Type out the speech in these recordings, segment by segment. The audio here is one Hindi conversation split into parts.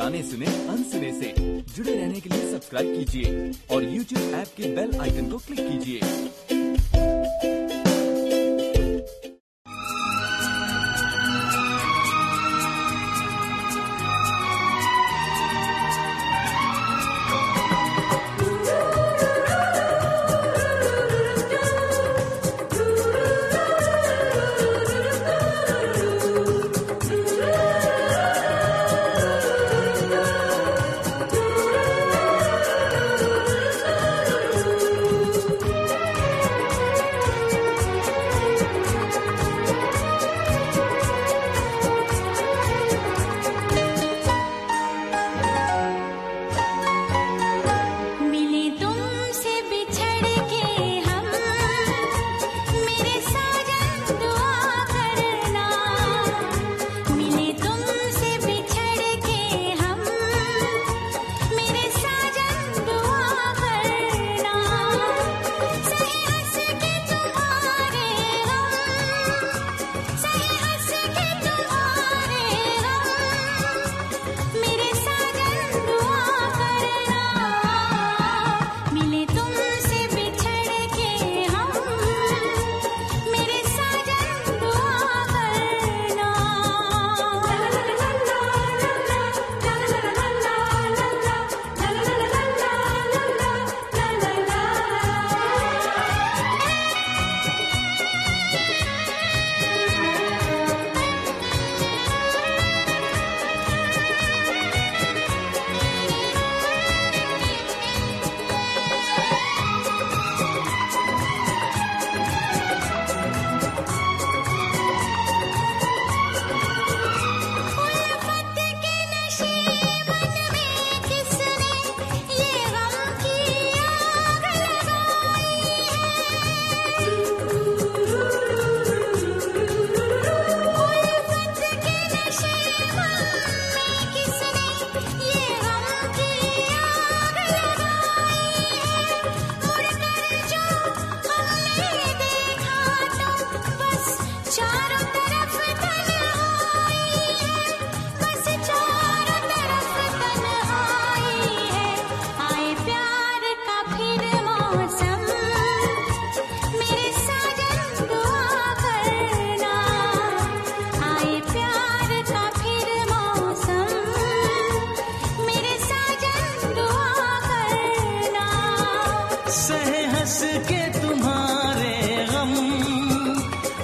गाने सुने अनसुने से जुड़े रहने के लिए सब्सक्राइब कीजिए और YouTube ऐप के बेल आइकन को क्लिक कीजिए।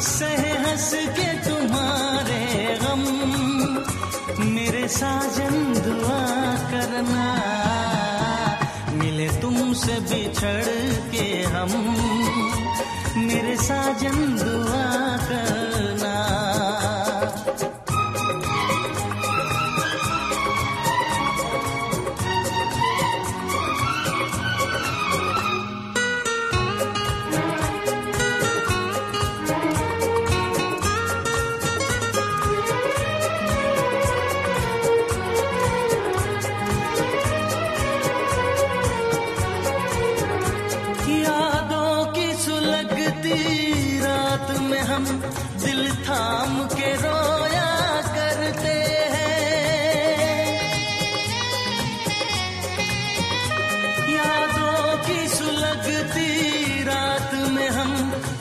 सह हंस के तुम्हारे गम, मेरे साजन दुआ करना। मिले तुमसे बिछड़ के हम, मेरे साजन दुआ सुलगती रात में हम दिल थाम के रोया करते हैं। यादों की सुलगती रात में हम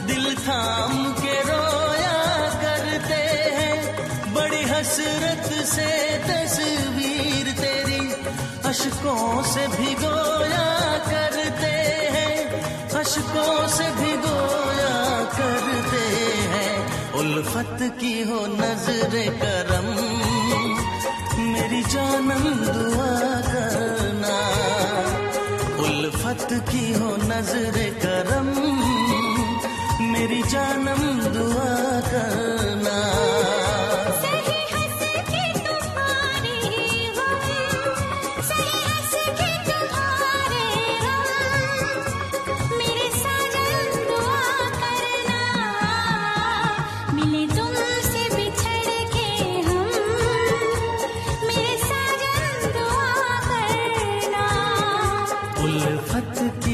दिल थाम के रोया करते हैं। बड़ी हसरत से तस्वीर तेरी अशकों से भिगोया करते हैं। अशकों से उल्फत की हो नज़र करम। मेरी जानम दुआ करना। उल्फत की हो नज़र Je ne.